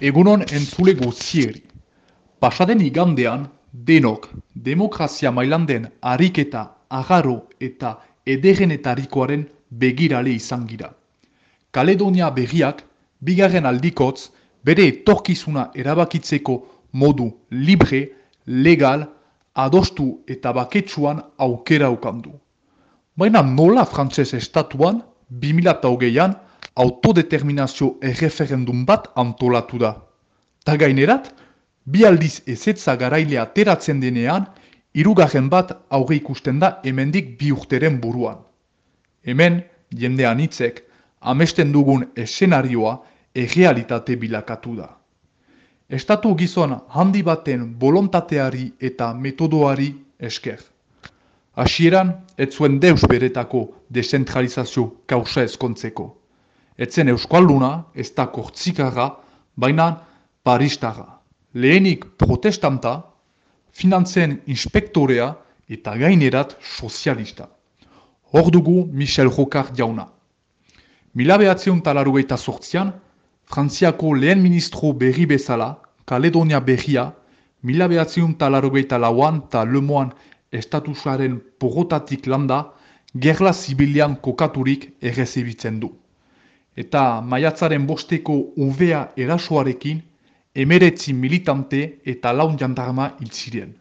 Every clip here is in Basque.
Egunon entzule guztieri. Pasaden igandean, denok, demokrazia mailan den ariketa, agarro eta ederenetarikoaren begirale izan gira. Kaledonia berriak, bigarren aldikotz, bere etorkizuna erabakitzeko modu libre, legal, adostu eta baketsuan aukera ukandu. Baina nola frantzes estatuan, 2008an, autodeterminazio erreferendum bat antolatu da. Ta gainerat, bi aldiz ezetza garailea teratzen denean, irugarren bat aurre ikusten da hemendik bi urteren buruan. Hemen, jendean hitzek, amesten dugun esenarioa errealitate bilakatu da. Estatu gizon handi baten bolontateari eta metodoari esker. Hasieran, ez zuen deus beretako desentralizazio kausa ezkontzeko etzen euskalduna, ez da kortzikarra, baina paristara. Lehenik protestanta, finantzen inspektorea eta gainerat sozialista. Hor dugu Michel Rocard jauna. Mila behatzeun talarugaita sortzian, Frantziako lehen ministro berri bezala, Kaledonia berria, mila behatzeun talarugaita lauan eta lemoan estatusaren porotatik landa, gerla zibilian kokaturik errezibitzen du eta maiatzaren bosteko uvea erasoarekin emeretzi militante eta laun jandarma hiltziren.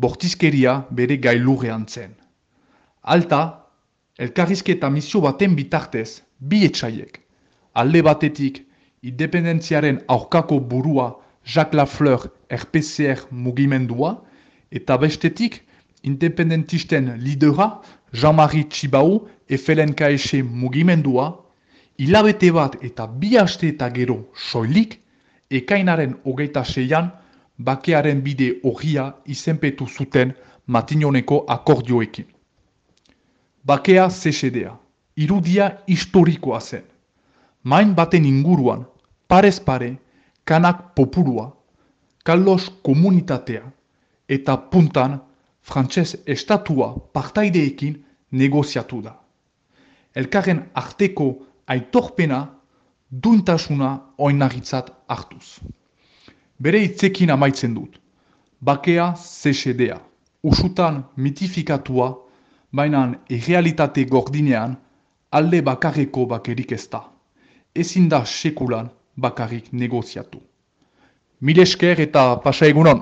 Bortizkeria bere gailurrean zen. Alta, elkarrizketa misio baten bitartez, bi etxaiek. Alde batetik, independentziaren aurkako burua Jacques Lafleur RPCR mugimendua, eta bestetik, independentisten lidera Jean-Marie Txibau efelen kaese mugimendua, hilabete bat eta bi aste eta gero soilik, ekainaren hogeita seian, bakearen bide horria izenpetu zuten matinoneko akordioekin. Bakea zesedea, irudia historikoa zen. Main baten inguruan, parez pare, kanak popurua, kalos komunitatea, eta puntan, frantses estatua partaideekin negoziatu da. Elkarren arteko aitorpena duintasuna oinarritzat hartuz. Bere itzekin amaitzen dut. Bakea zesedea. Usutan mitifikatua, baina errealitate gordinean alde bakarreko bakerik ez da. Ezin da sekulan bakarrik negoziatu. Mil esker eta pasa egunon.